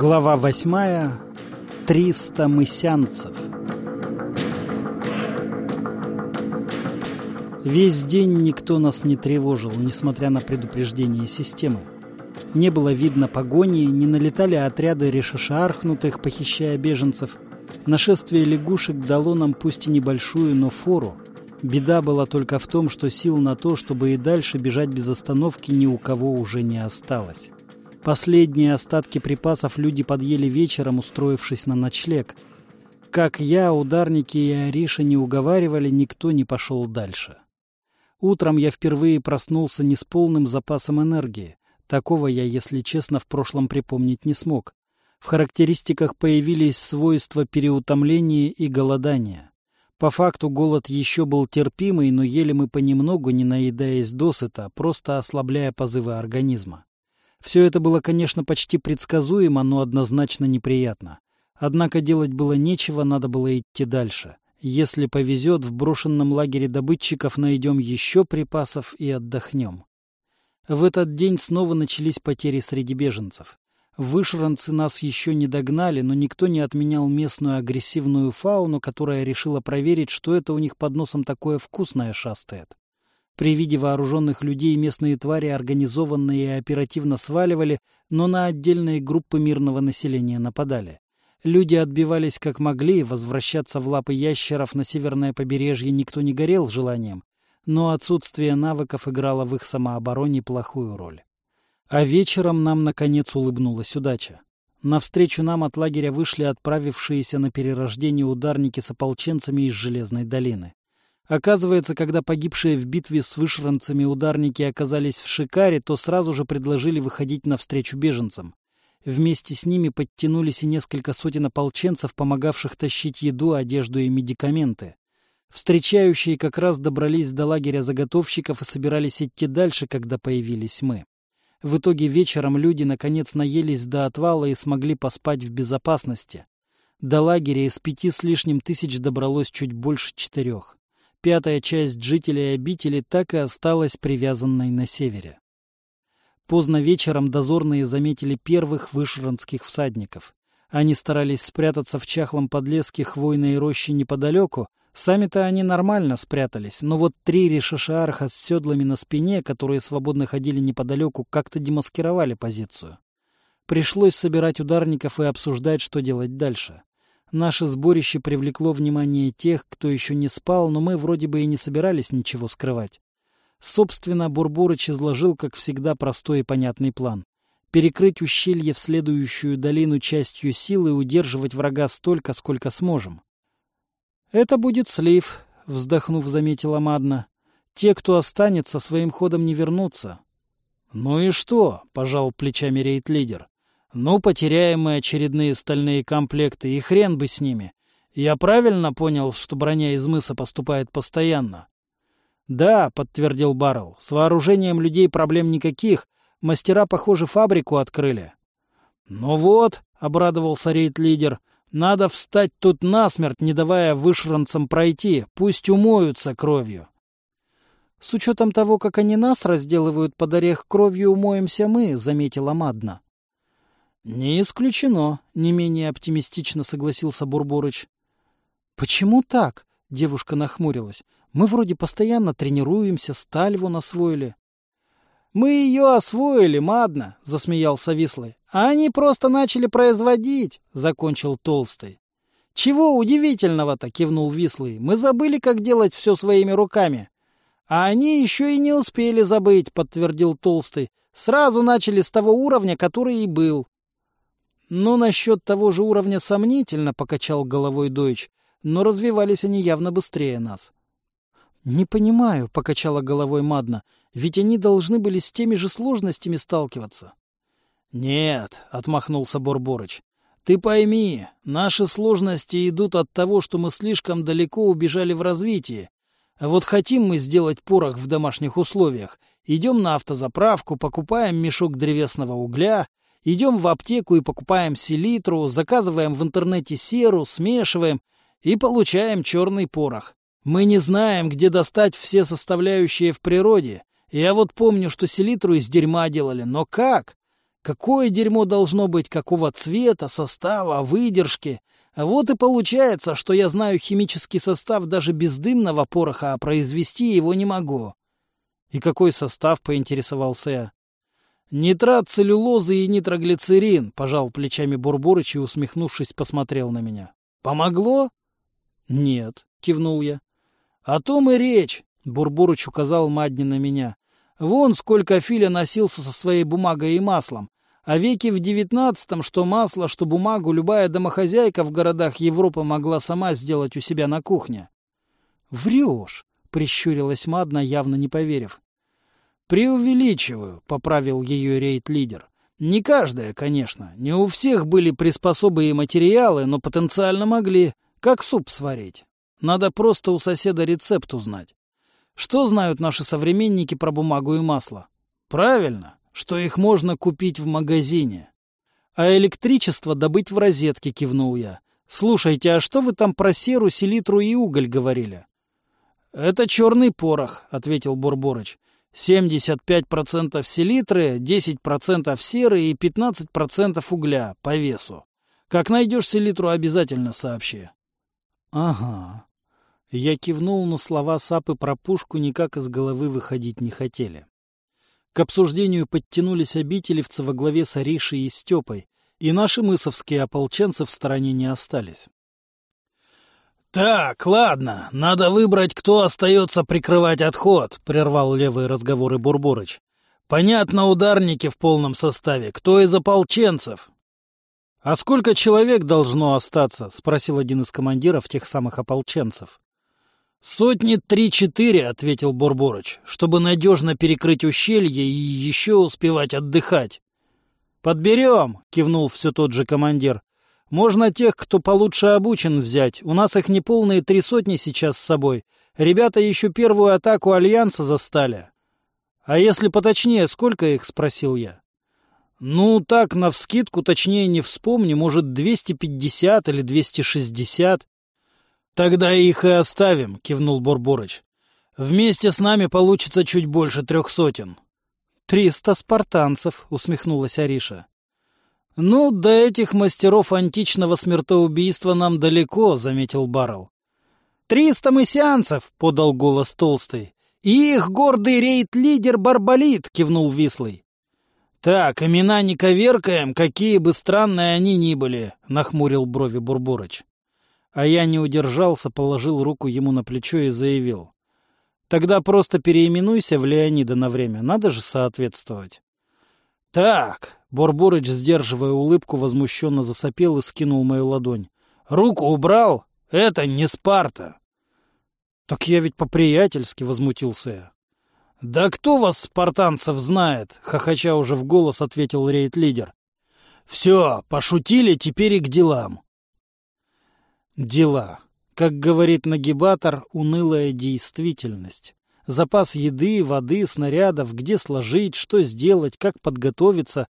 Глава восьмая. Триста мысянцев. Весь день никто нас не тревожил, несмотря на предупреждение системы. Не было видно погони, не налетали отряды решишархнутых, похищая беженцев. Нашествие лягушек дало нам пусть и небольшую, но фору. Беда была только в том, что сил на то, чтобы и дальше бежать без остановки, ни у кого уже не осталось. Последние остатки припасов люди подъели вечером, устроившись на ночлег. Как я, ударники и Ариша не уговаривали, никто не пошел дальше. Утром я впервые проснулся не с полным запасом энергии. Такого я, если честно, в прошлом припомнить не смог. В характеристиках появились свойства переутомления и голодания. По факту голод еще был терпимый, но ели мы понемногу, не наедаясь досыта, просто ослабляя позывы организма. Все это было, конечно, почти предсказуемо, но однозначно неприятно. Однако делать было нечего, надо было идти дальше. Если повезет, в брошенном лагере добытчиков найдем еще припасов и отдохнем. В этот день снова начались потери среди беженцев. Вышранцы нас еще не догнали, но никто не отменял местную агрессивную фауну, которая решила проверить, что это у них под носом такое вкусное шастает. При виде вооруженных людей местные твари организованно и оперативно сваливали, но на отдельные группы мирного населения нападали. Люди отбивались как могли, возвращаться в лапы ящеров на северное побережье никто не горел желанием, но отсутствие навыков играло в их самообороне плохую роль. А вечером нам, наконец, улыбнулась удача. Навстречу нам от лагеря вышли отправившиеся на перерождение ударники с ополченцами из Железной долины. Оказывается, когда погибшие в битве с вышранцами ударники оказались в Шикаре, то сразу же предложили выходить навстречу беженцам. Вместе с ними подтянулись и несколько сотен ополченцев, помогавших тащить еду, одежду и медикаменты. Встречающие как раз добрались до лагеря заготовщиков и собирались идти дальше, когда появились мы. В итоге вечером люди наконец наелись до отвала и смогли поспать в безопасности. До лагеря из пяти с лишним тысяч добралось чуть больше четырех пятая часть жителей обители так и осталась привязанной на севере. Поздно вечером дозорные заметили первых вышранских всадников. Они старались спрятаться в чахлом подлеске хвойной рощи неподалеку. Сами-то они нормально спрятались, но вот три решишаарха с седлами на спине, которые свободно ходили неподалеку, как-то демаскировали позицию. Пришлось собирать ударников и обсуждать, что делать дальше. Наше сборище привлекло внимание тех, кто еще не спал, но мы вроде бы и не собирались ничего скрывать. Собственно, Бурбурыч изложил, как всегда, простой и понятный план. Перекрыть ущелье в следующую долину частью силы и удерживать врага столько, сколько сможем. «Это будет слив», — вздохнув, заметила Мадна. «Те, кто останется, своим ходом не вернутся». «Ну и что?» — пожал плечами рейд-лидер. Ну, потеряем мы очередные стальные комплекты, и хрен бы с ними. Я правильно понял, что броня из мыса поступает постоянно? Да, подтвердил Баррелл. С вооружением людей проблем никаких. Мастера, похоже, фабрику открыли. Ну вот, обрадовался рейд-лидер. Надо встать тут насмерть, не давая вышранцам пройти. Пусть умоются кровью. С учетом того, как они нас разделывают под орех кровью, умоемся мы, заметила Мадна. «Не исключено», — не менее оптимистично согласился Бурборыч. «Почему так?» — девушка нахмурилась. «Мы вроде постоянно тренируемся, сталь вон освоили». «Мы ее освоили, мадно», — засмеялся Вислый. «А они просто начали производить», — закончил Толстый. «Чего удивительного-то?» — кивнул Вислый. «Мы забыли, как делать все своими руками». «А они еще и не успели забыть», — подтвердил Толстый. «Сразу начали с того уровня, который и был». «Ну, насчет того же уровня сомнительно», — покачал головой Дойч, «но развивались они явно быстрее нас». «Не понимаю», — покачала головой Мадна, «ведь они должны были с теми же сложностями сталкиваться». «Нет», — отмахнулся Борборыч, «ты пойми, наши сложности идут от того, что мы слишком далеко убежали в развитии. Вот хотим мы сделать порох в домашних условиях, идем на автозаправку, покупаем мешок древесного угля, Идем в аптеку и покупаем селитру, заказываем в интернете серу, смешиваем и получаем черный порох. Мы не знаем, где достать все составляющие в природе. Я вот помню, что селитру из дерьма делали, но как? Какое дерьмо должно быть, какого цвета, состава, выдержки. Вот и получается, что я знаю химический состав даже бездымного пороха, а произвести его не могу. — И какой состав, — поинтересовался я. — Нитрат целлюлозы и нитроглицерин, — пожал плечами Бурбурыч и, усмехнувшись, посмотрел на меня. — Помогло? — Нет, — кивнул я. — О том и речь, — Бурбурыч указал Мадни на меня. Вон сколько Филя носился со своей бумагой и маслом. А веки в девятнадцатом, что масло, что бумагу, любая домохозяйка в городах Европы могла сама сделать у себя на кухне. — Врешь, — прищурилась Мадна, явно не поверив. — Преувеличиваю, — поправил ее рейд-лидер. Не каждая, конечно. Не у всех были приспособы и материалы, но потенциально могли. Как суп сварить. Надо просто у соседа рецепт узнать. Что знают наши современники про бумагу и масло? Правильно, что их можно купить в магазине. А электричество добыть в розетке, кивнул я. Слушайте, а что вы там про серу, селитру и уголь говорили? Это черный порох, ответил Бурборыч. 75% селитры, 10% серы и 15% угля по весу. Как найдешь селитру, обязательно сообщи. — Ага. Я кивнул, но слова Сапы про пушку никак из головы выходить не хотели. К обсуждению подтянулись обителевцы во главе с Аришей и Степой, и наши мысовские ополченцы в стороне не остались. «Так, ладно, надо выбрать, кто остается прикрывать отход», — прервал левые разговоры Бурборыч. «Понятно, ударники в полном составе. Кто из ополченцев?» «А сколько человек должно остаться?» — спросил один из командиров тех самых ополченцев. «Сотни три-четыре», — ответил Бурборыч, — «чтобы надежно перекрыть ущелье и еще успевать отдыхать». «Подберем», — кивнул все тот же командир. «Можно тех, кто получше обучен, взять. У нас их неполные три сотни сейчас с собой. Ребята еще первую атаку Альянса застали». «А если поточнее, сколько их?» — спросил я. «Ну, так, навскидку, точнее не вспомню, может, 250 или 260. «Тогда их и оставим», — кивнул Борборыч. «Вместе с нами получится чуть больше трех сотен». «Триста спартанцев», — усмехнулась Ариша. «Ну, до этих мастеров античного смертоубийства нам далеко», — заметил Баррел. «Триста мессианцев», — подал голос Толстый. «И их гордый рейд-лидер Барбалит», — кивнул Вислый. «Так, имена не коверкаем, какие бы странные они ни были», — нахмурил брови Бурборыч. А я не удержался, положил руку ему на плечо и заявил. «Тогда просто переименуйся в Леонида на время, надо же соответствовать». «Так», — Борборыч, сдерживая улыбку, возмущенно засопел и скинул мою ладонь. «Руку убрал? Это не Спарта!» «Так я ведь по-приятельски», — возмутился я. «Да кто вас, спартанцев, знает?» — хохоча уже в голос ответил рейд-лидер. «Все, пошутили, теперь и к делам. Дела. Как говорит нагибатор, унылая действительность. Запас еды, воды, снарядов, где сложить, что сделать, как подготовиться.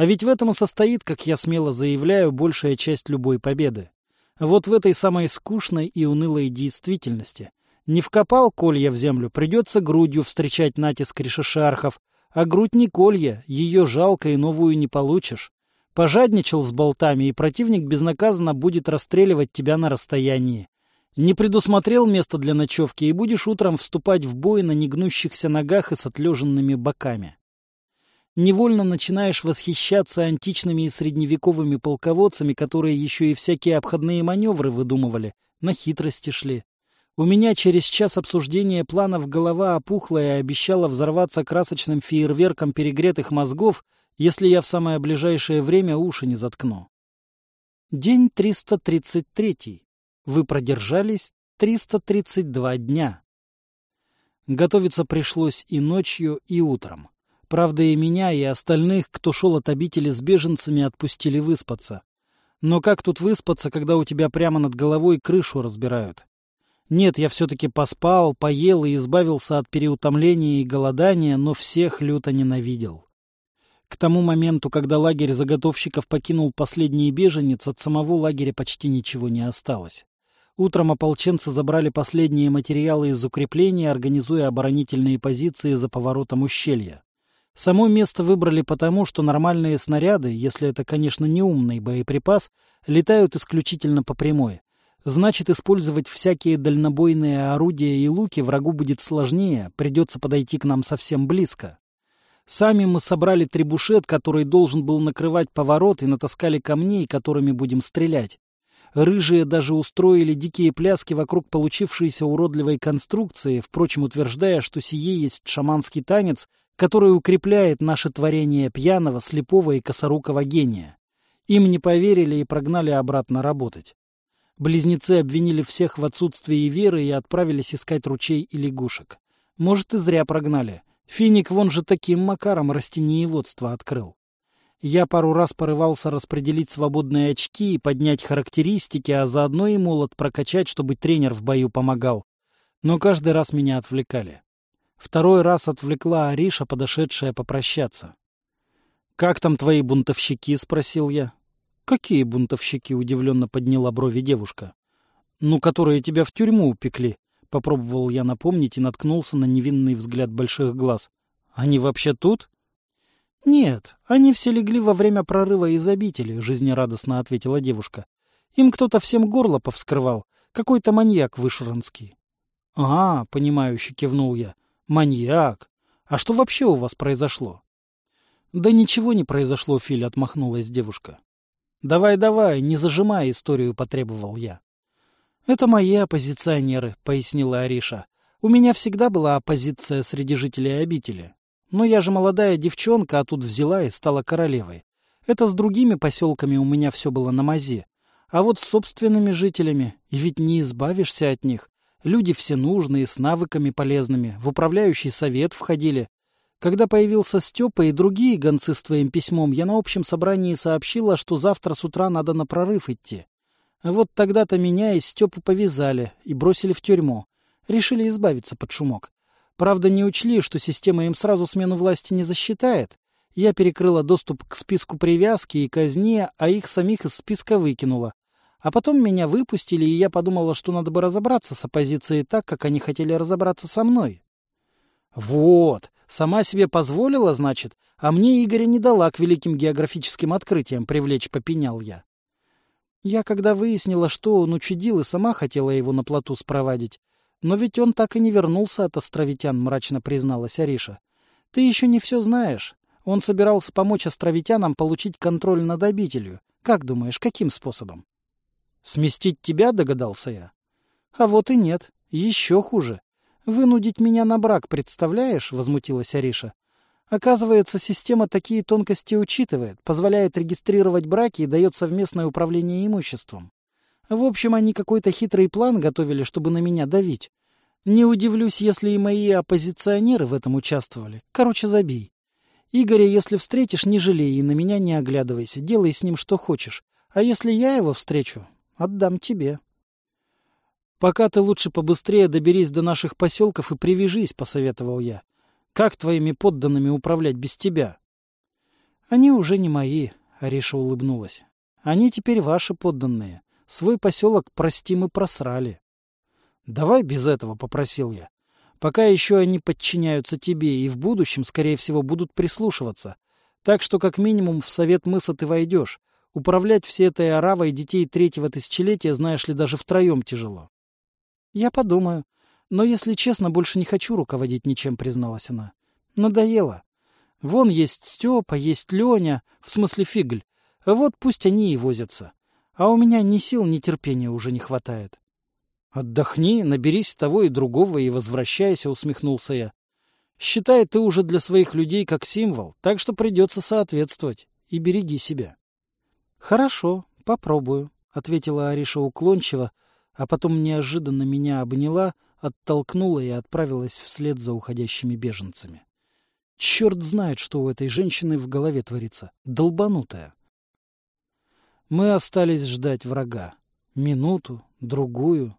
А ведь в этом и состоит, как я смело заявляю, большая часть любой победы. Вот в этой самой скучной и унылой действительности. Не вкопал колья в землю, придется грудью встречать натиск решишархов, а грудь не колья, ее жалко и новую не получишь. Пожадничал с болтами, и противник безнаказанно будет расстреливать тебя на расстоянии. Не предусмотрел место для ночевки, и будешь утром вступать в бой на негнущихся ногах и с отлеженными боками. Невольно начинаешь восхищаться античными и средневековыми полководцами, которые еще и всякие обходные маневры выдумывали, на хитрости шли. У меня через час обсуждения планов голова опухла и обещала взорваться красочным фейерверком перегретых мозгов, если я в самое ближайшее время уши не заткну. День 333. Вы продержались 332 дня. Готовиться пришлось и ночью, и утром. Правда, и меня, и остальных, кто шел от обители с беженцами, отпустили выспаться. Но как тут выспаться, когда у тебя прямо над головой крышу разбирают? Нет, я все-таки поспал, поел и избавился от переутомления и голодания, но всех люто ненавидел. К тому моменту, когда лагерь заготовщиков покинул последний беженец, от самого лагеря почти ничего не осталось. Утром ополченцы забрали последние материалы из укрепления, организуя оборонительные позиции за поворотом ущелья. Само место выбрали потому, что нормальные снаряды, если это, конечно, не умный боеприпас, летают исключительно по прямой. Значит, использовать всякие дальнобойные орудия и луки врагу будет сложнее, придется подойти к нам совсем близко. Сами мы собрали требушет, который должен был накрывать поворот, и натаскали камней, которыми будем стрелять. Рыжие даже устроили дикие пляски вокруг получившейся уродливой конструкции, впрочем, утверждая, что сие есть шаманский танец, который укрепляет наше творение пьяного, слепого и косорукого гения. Им не поверили и прогнали обратно работать. Близнецы обвинили всех в отсутствии веры и отправились искать ручей и лягушек. Может, и зря прогнали. Финик вон же таким макаром растениеводство открыл. Я пару раз порывался распределить свободные очки и поднять характеристики, а заодно и молот прокачать, чтобы тренер в бою помогал. Но каждый раз меня отвлекали. Второй раз отвлекла Ариша, подошедшая попрощаться. «Как там твои бунтовщики?» — спросил я. «Какие бунтовщики?» — удивленно подняла брови девушка. «Ну, которые тебя в тюрьму упекли», — попробовал я напомнить и наткнулся на невинный взгляд больших глаз. «Они вообще тут?» «Нет, они все легли во время прорыва из обители», — жизнерадостно ответила девушка. «Им кто-то всем горло повскрывал. Какой-то маньяк вышеронский». «А, — понимающе кивнул я, — маньяк. А что вообще у вас произошло?» «Да ничего не произошло, Филь», — отмахнулась девушка. «Давай, давай, не зажимай историю», — потребовал я. «Это мои оппозиционеры», — пояснила Ариша. «У меня всегда была оппозиция среди жителей обители. Но я же молодая девчонка, а тут взяла и стала королевой. Это с другими поселками у меня все было на мазе. А вот с собственными жителями, и ведь не избавишься от них. Люди все нужные, с навыками полезными, в управляющий совет входили. Когда появился Степа и другие гонцы с твоим письмом, я на общем собрании сообщила, что завтра с утра надо на прорыв идти. Вот тогда-то меня и Степу повязали и бросили в тюрьму. Решили избавиться под шумок. Правда, не учли, что система им сразу смену власти не засчитает. Я перекрыла доступ к списку привязки и казни, а их самих из списка выкинула. А потом меня выпустили, и я подумала, что надо бы разобраться с оппозицией так, как они хотели разобраться со мной. Вот, сама себе позволила, значит, а мне Игоря не дала к великим географическим открытиям привлечь, попенял я. Я, когда выяснила, что он учудил, и сама хотела его на плоту спровадить, но ведь он так и не вернулся от островитян, мрачно призналась Ариша. Ты еще не все знаешь. Он собирался помочь островитянам получить контроль над обителью. Как думаешь, каким способом? Сместить тебя, догадался я. А вот и нет. Еще хуже. Вынудить меня на брак, представляешь? Возмутилась Ариша. Оказывается, система такие тонкости учитывает, позволяет регистрировать браки и дает совместное управление имуществом. В общем, они какой-то хитрый план готовили, чтобы на меня давить. Не удивлюсь, если и мои оппозиционеры в этом участвовали. Короче, забей. Игоря, если встретишь, не жалей и на меня не оглядывайся. Делай с ним что хочешь. А если я его встречу, отдам тебе. Пока ты лучше побыстрее доберись до наших поселков и привяжись, — посоветовал я. Как твоими подданными управлять без тебя? Они уже не мои, — Ариша улыбнулась. Они теперь ваши подданные. Свой поселок, прости, мы просрали. — Давай без этого, — попросил я. Пока еще они подчиняются тебе и в будущем, скорее всего, будут прислушиваться. Так что как минимум в совет мыса ты войдешь. Управлять всей этой оравой детей третьего тысячелетия, знаешь ли, даже втроем тяжело. — Я подумаю. Но, если честно, больше не хочу руководить ничем, призналась она. Надоело. Вон есть Степа, есть Леня, в смысле Фигль. Вот пусть они и возятся. А у меня ни сил, ни терпения уже не хватает. — Отдохни, наберись того и другого и возвращайся, — усмехнулся я. — Считай, ты уже для своих людей как символ, так что придется соответствовать. И береги себя. — Хорошо, попробую, — ответила Ариша уклончиво, а потом неожиданно меня обняла, оттолкнула и отправилась вслед за уходящими беженцами. Черт знает, что у этой женщины в голове творится. Долбанутая. Мы остались ждать врага. Минуту, другую.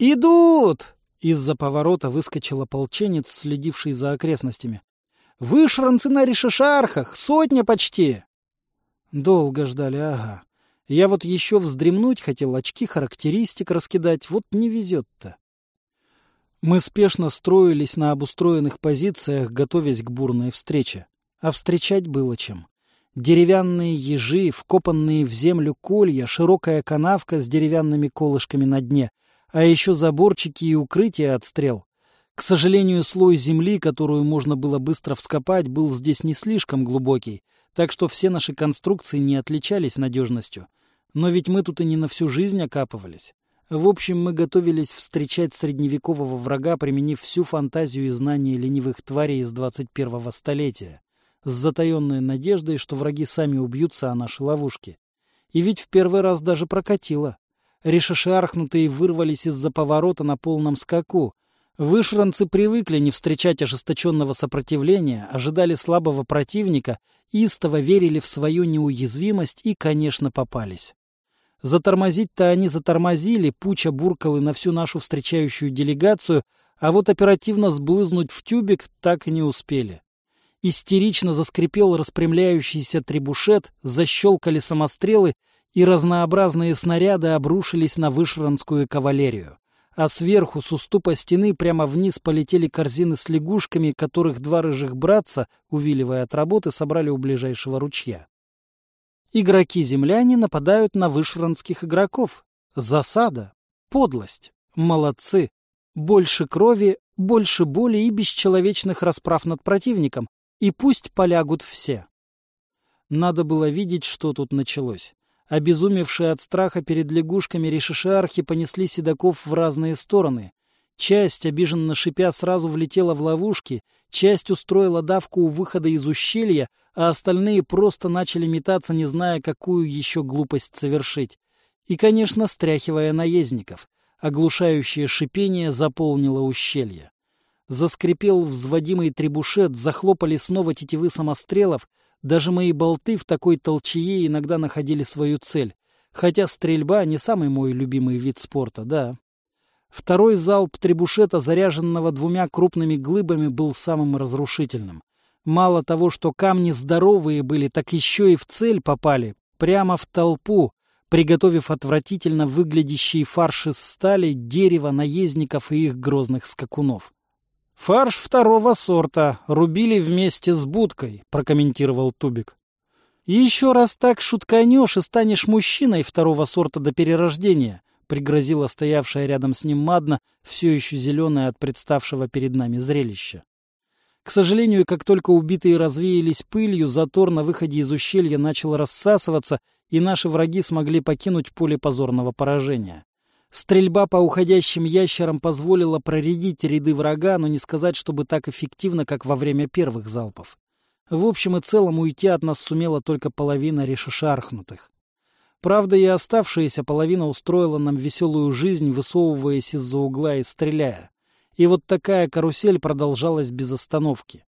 «Идут!» — из-за поворота выскочил ополченец, следивший за окрестностями. «Вышранцы на решишархах! Сотня почти!» Долго ждали, ага. Я вот еще вздремнуть хотел, очки характеристик раскидать, вот не везет-то. Мы спешно строились на обустроенных позициях, готовясь к бурной встрече. А встречать было чем. Деревянные ежи, вкопанные в землю колья, широкая канавка с деревянными колышками на дне, а еще заборчики и укрытия от стрел. К сожалению, слой земли, которую можно было быстро вскопать, был здесь не слишком глубокий, так что все наши конструкции не отличались надежностью. Но ведь мы тут и не на всю жизнь окапывались. В общем, мы готовились встречать средневекового врага, применив всю фантазию и знания ленивых тварей из 21-го столетия, с затаенной надеждой, что враги сами убьются о наши ловушки. И ведь в первый раз даже прокатило. Решешархнутые вырвались из-за поворота на полном скаку. Вышранцы привыкли не встречать ожесточенного сопротивления, ожидали слабого противника, истово верили в свою неуязвимость и, конечно, попались. Затормозить-то они затормозили, Пуча буркал и на всю нашу встречающую делегацию, а вот оперативно сблызнуть в тюбик так и не успели. Истерично заскрипел распрямляющийся требушет, защелкали самострелы, и разнообразные снаряды обрушились на вышранскую кавалерию. А сверху, с уступа стены, прямо вниз полетели корзины с лягушками, которых два рыжих братца, увиливая от работы, собрали у ближайшего ручья. Игроки-земляне нападают на вышранских игроков. Засада. Подлость. Молодцы. Больше крови, больше боли и бесчеловечных расправ над противником. И пусть полягут все. Надо было видеть, что тут началось. Обезумевшие от страха перед лягушками решишархи понесли седаков в разные стороны. Часть, обиженно шипя, сразу влетела в ловушки, часть устроила давку у выхода из ущелья, а остальные просто начали метаться, не зная, какую еще глупость совершить. И, конечно, стряхивая наездников. Оглушающее шипение заполнило ущелье. Заскрипел взводимый требушет, захлопали снова тетивы самострелов. Даже мои болты в такой толчее иногда находили свою цель. Хотя стрельба не самый мой любимый вид спорта, да. Второй залп требушета, заряженного двумя крупными глыбами, был самым разрушительным. Мало того, что камни здоровые были, так еще и в цель попали, прямо в толпу, приготовив отвратительно выглядящие фарш из стали, дерева, наездников и их грозных скакунов. «Фарш второго сорта, рубили вместе с будкой», — прокомментировал Тубик. «Еще раз так шутканешь и станешь мужчиной второго сорта до перерождения», пригрозила стоявшая рядом с ним Мадна, все еще зеленая от представшего перед нами зрелища. К сожалению, как только убитые развеялись пылью, затор на выходе из ущелья начал рассасываться, и наши враги смогли покинуть поле позорного поражения. Стрельба по уходящим ящерам позволила проредить ряды врага, но не сказать, чтобы так эффективно, как во время первых залпов. В общем и целом уйти от нас сумела только половина решишархнутых. Правда, и оставшаяся половина устроила нам веселую жизнь, высовываясь из-за угла и стреляя. И вот такая карусель продолжалась без остановки.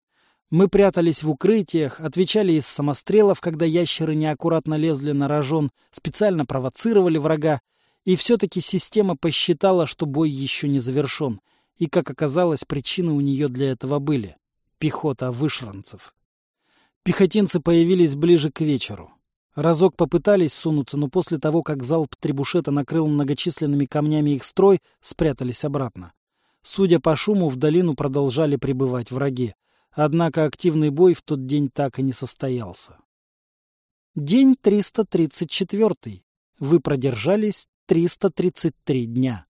Мы прятались в укрытиях, отвечали из самострелов, когда ящеры неаккуратно лезли на рожон, специально провоцировали врага, и все-таки система посчитала, что бой еще не завершен, и, как оказалось, причины у нее для этого были — пехота вышранцев. Пехотинцы появились ближе к вечеру. Разок попытались сунуться, но после того, как залп требушета накрыл многочисленными камнями их строй, спрятались обратно. Судя по шуму, в долину продолжали прибывать враги. Однако активный бой в тот день так и не состоялся. День 334. Вы продержались 333 дня.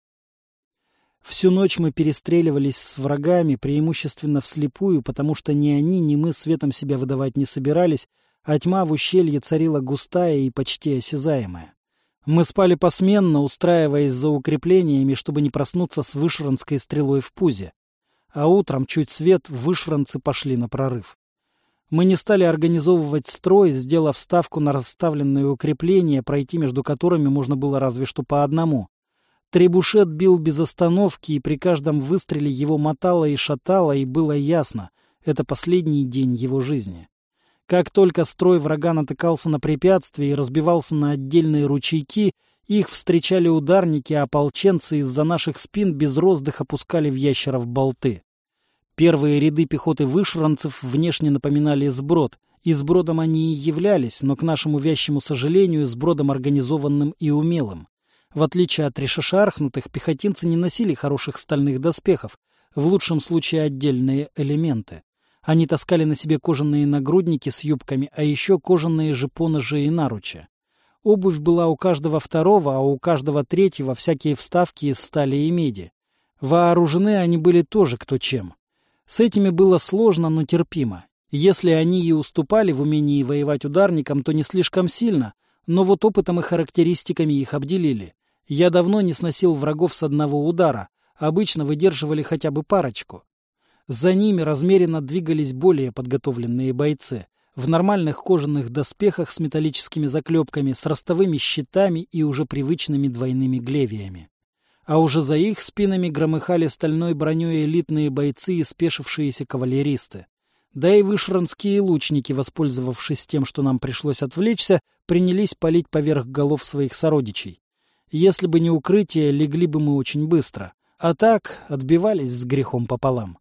Всю ночь мы перестреливались с врагами, преимущественно вслепую, потому что ни они, ни мы светом себя выдавать не собирались, а тьма в ущелье царила густая и почти осязаемая. Мы спали посменно, устраиваясь за укреплениями, чтобы не проснуться с вышранской стрелой в пузе. А утром, чуть свет, вышранцы пошли на прорыв. Мы не стали организовывать строй, сделав ставку на расставленные укрепления, пройти между которыми можно было разве что по одному. Требушет бил без остановки, и при каждом выстреле его мотало и шатало, и было ясно — это последний день его жизни. Как только строй врага натыкался на препятствия и разбивался на отдельные ручейки, их встречали ударники, а ополченцы из-за наших спин без роздыха пускали в ящеров болты. Первые ряды пехоты вышранцев внешне напоминали сброд, и сбродом они и являлись, но, к нашему вящему сожалению, сбродом организованным и умелым. В отличие от решешархнутых, пехотинцы не носили хороших стальных доспехов, в лучшем случае отдельные элементы. Они таскали на себе кожаные нагрудники с юбками, а еще кожаные же поножи и наручи. Обувь была у каждого второго, а у каждого третьего всякие вставки из стали и меди. Вооружены они были тоже кто чем. С этими было сложно, но терпимо. Если они и уступали в умении воевать ударникам, то не слишком сильно, но вот опытом и характеристиками их обделили. Я давно не сносил врагов с одного удара, обычно выдерживали хотя бы парочку. За ними размеренно двигались более подготовленные бойцы в нормальных кожаных доспехах с металлическими заклепками, с ростовыми щитами и уже привычными двойными глевиями. А уже за их спинами громыхали стальной броней элитные бойцы и спешившиеся кавалеристы. Да и вышранские лучники, воспользовавшись тем, что нам пришлось отвлечься, принялись палить поверх голов своих сородичей. Если бы не укрытие, легли бы мы очень быстро. А так отбивались с грехом пополам.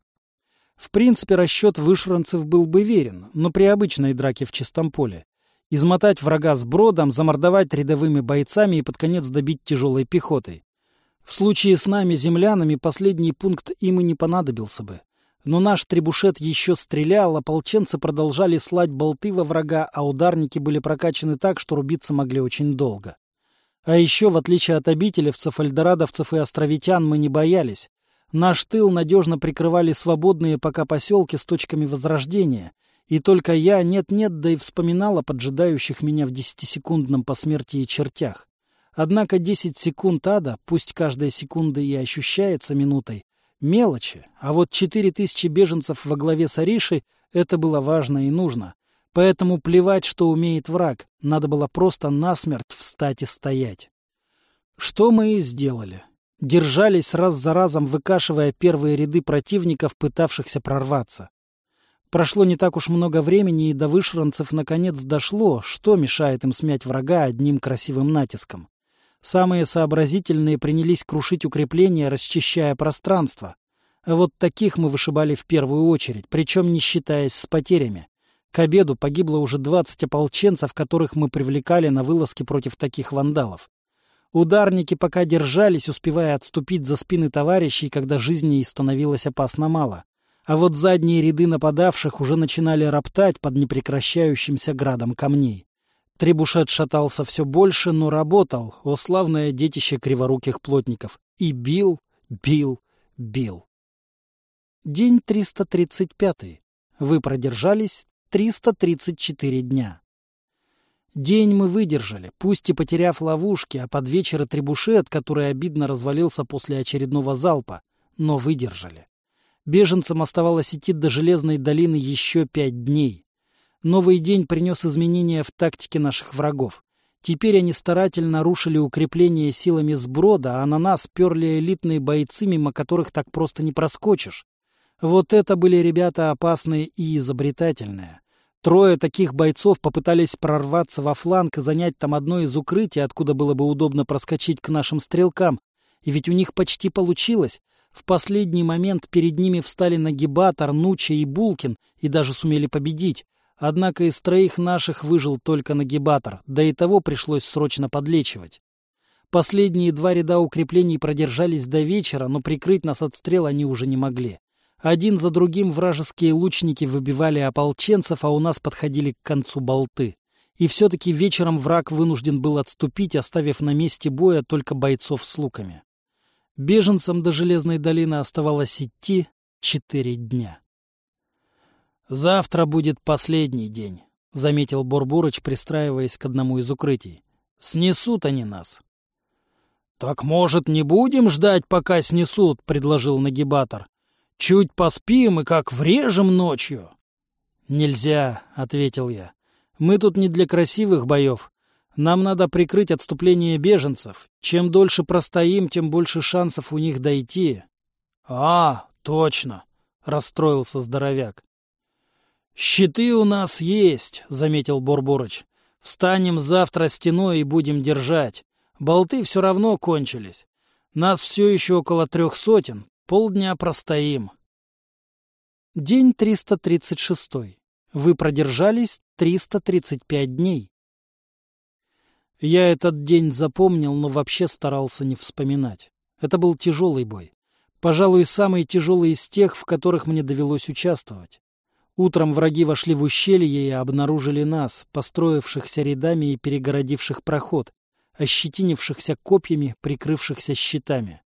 В принципе, расчет вышранцев был бы верен, но при обычной драке в чистом поле. Измотать врага с бродом, замордовать рядовыми бойцами и под конец добить тяжелой пехотой. В случае с нами, землянами, последний пункт им и не понадобился бы. Но наш требушет еще стрелял, ополченцы продолжали слать болты во врага, а ударники были прокачаны так, что рубиться могли очень долго. А еще, в отличие от обителевцев, эльдорадовцев и островитян, мы не боялись. Наш тыл надежно прикрывали свободные пока поселки с точками возрождения, и только я нет-нет, да и вспоминал о поджидающих меня в десятисекундном посмертии чертях. Однако десять секунд ада, пусть каждая секунда и ощущается минутой, мелочи, а вот четыре тысячи беженцев во главе с Аришей — это было важно и нужно. Поэтому плевать, что умеет враг, надо было просто насмерть встать и стоять. Что мы и сделали держались раз за разом, выкашивая первые ряды противников, пытавшихся прорваться. Прошло не так уж много времени, и до вышранцев наконец дошло, что мешает им смять врага одним красивым натиском. Самые сообразительные принялись крушить укрепления, расчищая пространство. А вот таких мы вышибали в первую очередь, причем не считаясь с потерями. К обеду погибло уже 20 ополченцев, которых мы привлекали на вылазки против таких вандалов. Ударники пока держались, успевая отступить за спины товарищей, когда жизни становилось опасно мало. А вот задние ряды нападавших уже начинали роптать под непрекращающимся градом камней. Требушет шатался все больше, но работал, о славное детище криворуких плотников. И бил, бил, бил. День 335. Вы продержались 334 дня. День мы выдержали, пусть и потеряв ловушки, а под вечер и требушет, который обидно развалился после очередного залпа, но выдержали. Беженцам оставалось идти до Железной долины еще пять дней. Новый день принес изменения в тактике наших врагов. Теперь они старательно рушили укрепления силами сброда, а на нас перли элитные бойцы, мимо которых так просто не проскочишь. Вот это были ребята опасные и изобретательные. Трое таких бойцов попытались прорваться во фланг и занять там одно из укрытий, откуда было бы удобно проскочить к нашим стрелкам. И ведь у них почти получилось. В последний момент перед ними встали Нагибатор, Нуча и Булкин и даже сумели победить. Однако из троих наших выжил только Нагибатор, да и того пришлось срочно подлечивать. Последние два ряда укреплений продержались до вечера, но прикрыть нас от стрел они уже не могли. Один за другим вражеские лучники выбивали ополченцев, а у нас подходили к концу болты. И все-таки вечером враг вынужден был отступить, оставив на месте боя только бойцов с луками. Беженцам до Железной долины оставалось идти четыре дня. «Завтра будет последний день», — заметил Борбурыч, пристраиваясь к одному из укрытий. «Снесут они нас». «Так, может, не будем ждать, пока снесут?» — предложил нагибатор. Чуть поспим и как врежем ночью. — Нельзя, — ответил я. — Мы тут не для красивых боев. Нам надо прикрыть отступление беженцев. Чем дольше простоим, тем больше шансов у них дойти. — А, точно, — расстроился здоровяк. — Щиты у нас есть, — заметил Борборыч. — Встанем завтра стеной и будем держать. Болты все равно кончились. Нас все еще около трех сотен, Полдня простоим. День 336. Вы продержались 335 дней. Я этот день запомнил, но вообще старался не вспоминать. Это был тяжелый бой. Пожалуй, самый тяжелый из тех, в которых мне довелось участвовать. Утром враги вошли в ущелье и обнаружили нас, построившихся рядами и перегородивших проход, ощетинившихся копьями, прикрывшихся щитами.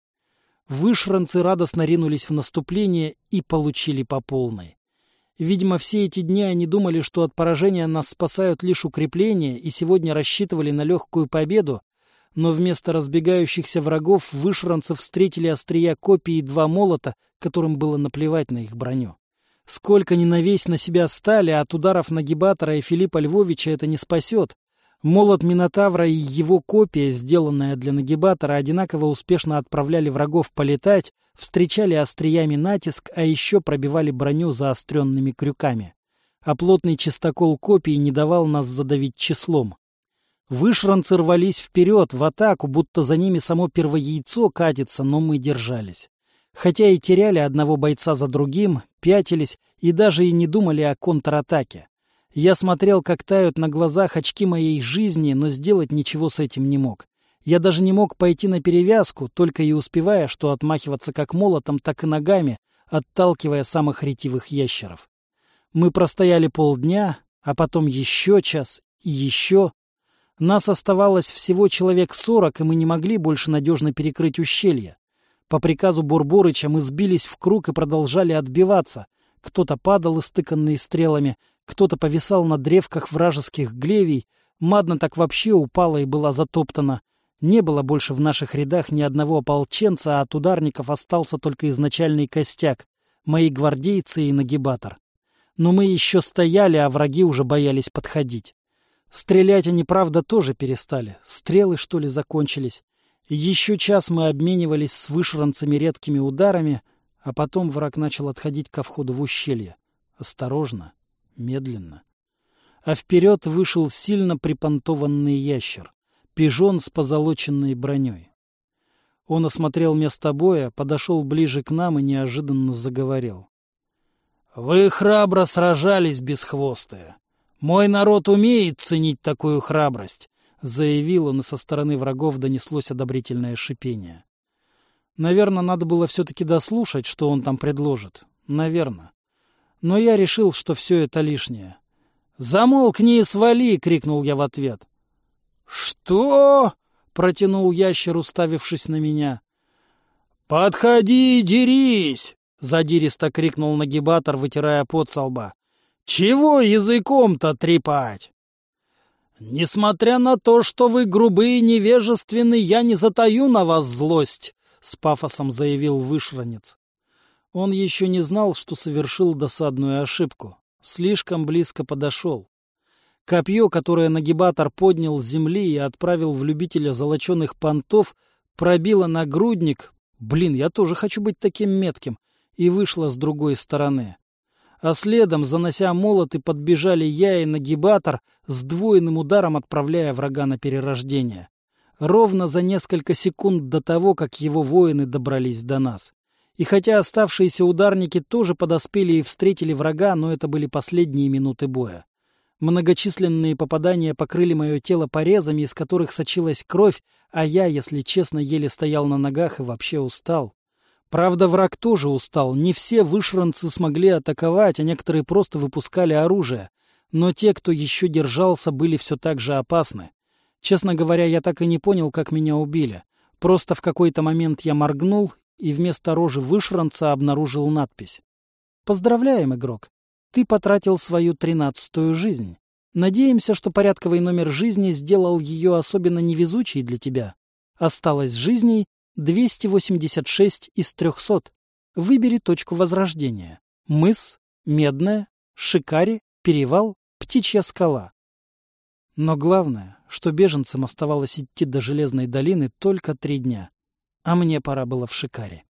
Вышранцы радостно ринулись в наступление и получили по полной. Видимо, все эти дни они думали, что от поражения нас спасают лишь укрепления, и сегодня рассчитывали на легкую победу, но вместо разбегающихся врагов вышранцев встретили острия копий и два молота, которым было наплевать на их броню. Сколько ни навесь на себя стали, от ударов нагибатора и Филиппа Львовича это не спасет. Молот Минотавра и его копия, сделанная для нагибатора, одинаково успешно отправляли врагов полетать, встречали остриями натиск, а еще пробивали броню заостренными крюками. А плотный чистокол копий не давал нас задавить числом. Вышранцы рвались вперед, в атаку, будто за ними само первояйцо катится, но мы держались. Хотя и теряли одного бойца за другим, пятились и даже и не думали о контратаке. Я смотрел, как тают на глазах очки моей жизни, но сделать ничего с этим не мог. Я даже не мог пойти на перевязку, только и успевая, что отмахиваться как молотом, так и ногами, отталкивая самых ретивых ящеров. Мы простояли полдня, а потом еще час и еще. Нас оставалось всего человек сорок, и мы не могли больше надежно перекрыть ущелье. По приказу Бурборыча мы сбились в круг и продолжали отбиваться. Кто-то падал, истыканный стрелами, кто-то повисал на древках вражеских глевий, Мадна так вообще упала и была затоптана. Не было больше в наших рядах ни одного ополченца, а от ударников остался только изначальный костяк, мои гвардейцы и нагибатор. Но мы еще стояли, а враги уже боялись подходить. Стрелять они, правда, тоже перестали. Стрелы, что ли, закончились. Еще час мы обменивались с вышранцами редкими ударами, а потом враг начал отходить ко входу в ущелье. Осторожно, медленно. А вперед вышел сильно припонтованный ящер, пижон с позолоченной броней. Он осмотрел место боя, подошел ближе к нам и неожиданно заговорил. — Вы храбро сражались, бесхвостые. Мой народ умеет ценить такую храбрость, — заявил он, со стороны врагов донеслось одобрительное шипение. Наверное, надо было все-таки дослушать, что он там предложит. Наверное но я решил, что все это лишнее. «Замолкни и свали!» — крикнул я в ответ. «Что?» — протянул ящер, уставившись на меня. «Подходи и дерись!» — задиристо крикнул нагибатор, вытирая пот со лба. «Чего языком-то трепать?» «Несмотря на то, что вы грубые и невежественны, я не затаю на вас злость», — с пафосом заявил вышранец. Он еще не знал, что совершил досадную ошибку. Слишком близко подошел. Копье, которое нагибатор поднял с земли и отправил в любителя золоченых понтов, пробило нагрудник. Блин, я тоже хочу быть таким метким. И вышло с другой стороны. А следом, занося молоты, подбежали я и нагибатор, с двойным ударом отправляя врага на перерождение. Ровно за несколько секунд до того, как его воины добрались до нас. И хотя оставшиеся ударники тоже подоспели и встретили врага, но это были последние минуты боя. Многочисленные попадания покрыли мое тело порезами, из которых сочилась кровь, а я, если честно, еле стоял на ногах и вообще устал. Правда, враг тоже устал. Не все вышранцы смогли атаковать, а некоторые просто выпускали оружие. Но те, кто еще держался, были все так же опасны. Честно говоря, я так и не понял, как меня убили. Просто в какой-то момент я моргнул, и вместо рожи вышранца обнаружил надпись. «Поздравляем, игрок! Ты потратил свою тринадцатую жизнь. Надеемся, что порядковый номер жизни сделал ее особенно невезучей для тебя. Осталось жизней 286 из 300. Выбери точку возрождения. Мыс, Медная, Шикари, Перевал, Птичья скала. Но главное, что беженцам оставалось идти до Железной долины только три дня а мне пора было в шикаре.